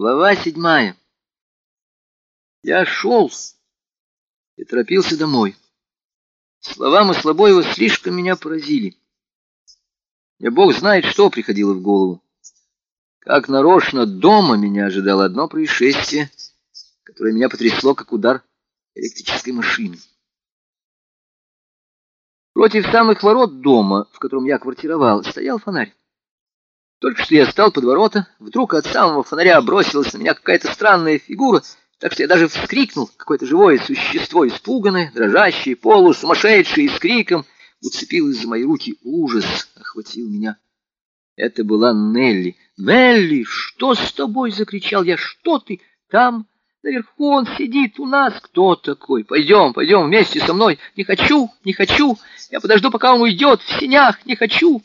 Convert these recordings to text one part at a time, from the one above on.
Глава седьмая. Я шел и торопился домой. Слова Маслобоева слишком меня поразили. Мне бог знает, что приходило в голову. Как нарочно дома меня ожидало одно происшествие, которое меня потрясло, как удар электрической машины. Против самых ворот дома, в котором я квартировал, стоял фонарь. Только что я встал под ворота, вдруг от самого фонаря бросилась на меня какая-то странная фигура, так что я даже вскрикнул, какое-то живое существо, испуганное, дрожащее, полусумасшедшее, с криком уцепилось за мои руки. Ужас охватил меня. Это была Нелли. «Нелли, что с тобой?» — закричал я. «Что ты? Там, наверху он сидит у нас. Кто такой? Пойдем, пойдем вместе со мной. Не хочу, не хочу. Я подожду, пока он уйдет в сенях. Не хочу».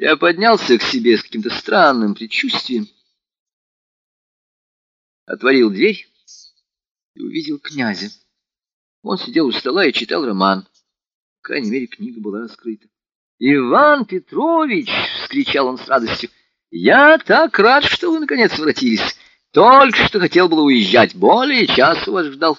Я поднялся к себе с каким-то странным предчувствием, отворил дверь и увидел князя. Он сидел у стола и читал роман. По крайней мере, книга была раскрыта. «Иван Петрович!» — вскричал он с радостью. «Я так рад, что вы наконец воротились. Только что хотел было уезжать. Более часа вас ждал».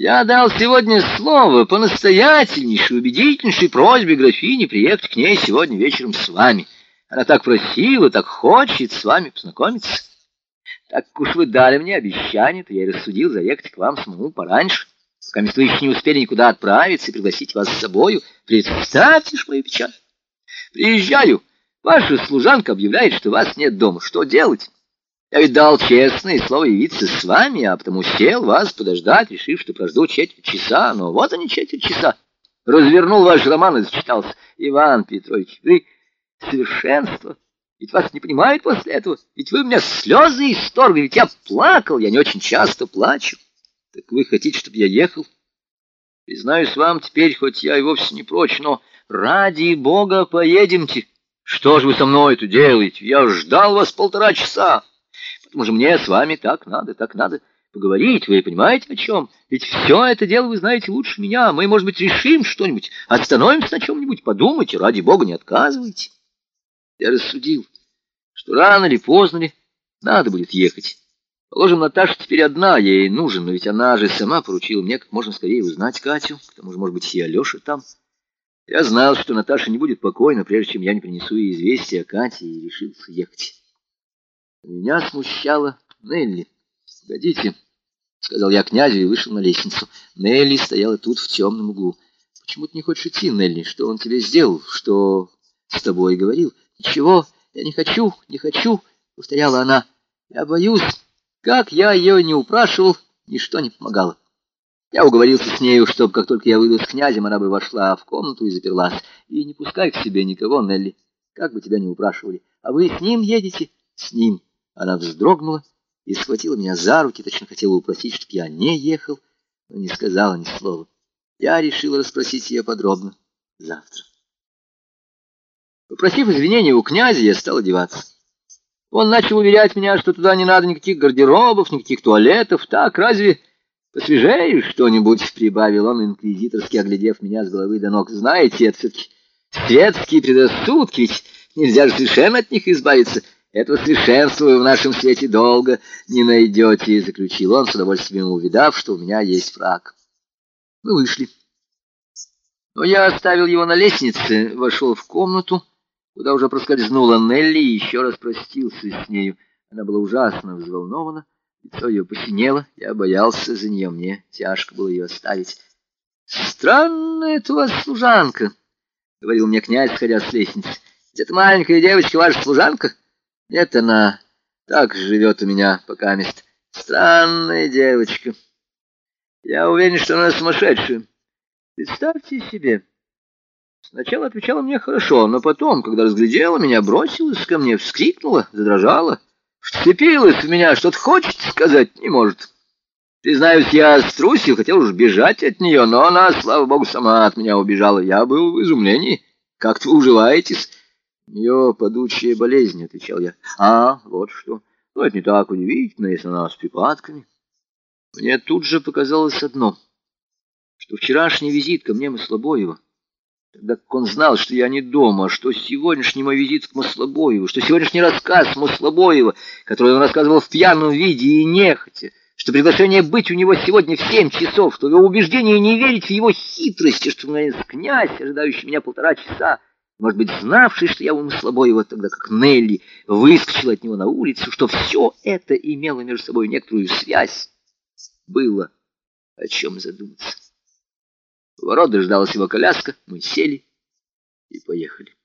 Я дал сегодня слово по настоятельнейшей, убедительнейшей просьбе графини приехать к ней сегодня вечером с вами. Она так просила, так хочет с вами познакомиться. Так уж вы дали мне обещание, то я и рассудил заехать к вам самому пораньше, пока мы еще не успели никуда отправиться и пригласить вас с собою. Представьте ж мою печаль. Приезжаю, ваша служанка объявляет, что вас нет дома. Что делать? Я ведь дал честное слово явиться с вами, а потому сел вас подождать, решив, что прожду четверть часа, но вот они четверть часа. Развернул ваш роман и зачитался. Иван Петрович, вы совершенство. Ведь вас не понимают после этого. Ведь вы у меня слезы исторгли, ведь я плакал, я не очень часто плачу. Так вы хотите, чтобы я ехал? Признаюсь вам теперь, хоть я и вовсе не прочь, но ради бога поедемте. Что же вы со мной это делаете? Я ждал вас полтора часа. Потому что мне с вами так надо, так надо поговорить, вы понимаете о чем? Ведь все это дело вы знаете лучше меня. Мы, может быть, решим что-нибудь, остановимся на чем-нибудь, подумайте, ради бога, не отказывайте. Я рассудил, что рано или поздно ли надо будет ехать. Положим, Наташа теперь одна, ей нужен, но ведь она же сама поручила мне как можно скорее узнать Катю, к тому же, может быть, и Алеша там. Я знал, что Наташа не будет покойна, прежде чем я не принесу ей известие о Кате, и решился ехать. Меня смущала Нелли. «Погодите», — сказал я князю и вышел на лестницу. Нелли стояла тут в темном углу. «Почему ты не хочешь идти, Нелли? Что он тебе сделал? Что с тобой говорил?» «Ничего, я не хочу, не хочу», — повторяла она. «Я боюсь. Как я ее не упрашивал, ничто не помогало». Я уговорился с нею, чтобы как только я выйду с князем, она бы вошла в комнату и заперлась. И не пускай к себе никого, Нелли, как бы тебя ни упрашивали. А вы с ним едете? С ним. Она вздрогнула и схватила меня за руки, точно хотела упросить, чтобы я не ехал, но не сказала ни слова. Я решила расспросить ее подробно завтра. Попросив извинения у князя, я стал одеваться. Он начал уверять меня, что туда не надо никаких гардеробов, никаких туалетов. Так, разве посвежее что-нибудь? Прибавил он, инквизиторски оглядев меня с головы до ног. Знаете, это все-таки светские предрассудки, ведь нельзя же совершенно от них избавиться. Этого совершенства вы в нашем свете долго не найдете, — заключил он, с удовольствием увидав, что у меня есть фраг. Мы вышли. Но я оставил его на лестнице, вошел в комнату, куда уже проскользнула Нелли и еще раз простился с нею. Она была ужасно взволнована, лицо ее посинело, я боялся за нее, мне тяжко было ее оставить. «Странная это у вас служанка», — говорил мне князь, сходя с лестницы. «Эта маленькая девочка ваша служанка?» Нет, она так живет у меня пока мест. Странная девочка. Я уверен, что она сумасшедшая. Представьте себе. Сначала отвечала мне хорошо, но потом, когда разглядела меня, бросилась ко мне, вскрикнула, задрожала, вцепилась в меня, что-то хочет сказать, не может. Признаюсь, я струсил, хотел уж бежать от нее, но она, слава богу, сама от меня убежала. Я был в изумлении. Как-то вы уживаетесь? — нее падучая болезнь, — отвечал я. — А, вот что. Ну, это не так удивительно, если она с припадками. Мне тут же показалось одно, что вчерашний визит ко мне Маслобоева тогда как он знал, что я не дома, что сегодняшний мой визит к Маслобоеву, что сегодняшний рассказ Маслобоева, который он рассказывал в пьяном виде и нехотя, что приглашение быть у него сегодня в семь часов, что его убеждение не верить в его хитрости, что, наконец, князь, ожидающий меня полтора часа, может быть, знавший, что я у Маслобоева, тогда как Нелли выскочила от него на улицу, что все это имело между собой некоторую связь, было о чем задуматься. У ворот дождалась его коляска, мы сели и поехали.